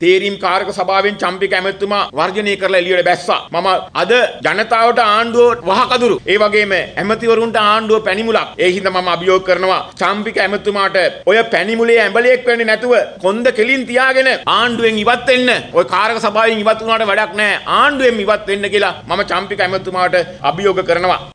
තේරීම් කාරක සභාවෙන් චම්පික ඇමතුමා වර්ජනය කරලා එළියට බැස්සා. මම අද ජනතාවට ආණ්ඩුව වහකදුරු ඒ වගේම ඇමතිවරුන්ට ආණ්ඩුව පැනිමුලක්. ඒ හින්දා මම අභියෝග කරනවා චම්පික ඇමතුමාට ඔය පැනිමුලේ ඇඹලෙක් වෙන්නේ නැතුව කොන්ද කෙලින් තියාගෙන ආණ්ඩුවෙන් ඉවත් වෙන්න. ඔය කාරක සභාවෙන් ඉවත් වුණාට වැඩක් නැහැ. ආණ්ඩුවෙන් ඉවත් වෙන්න කියලා මම චම්පික ඇමතුමාට අභියෝග කරනවා.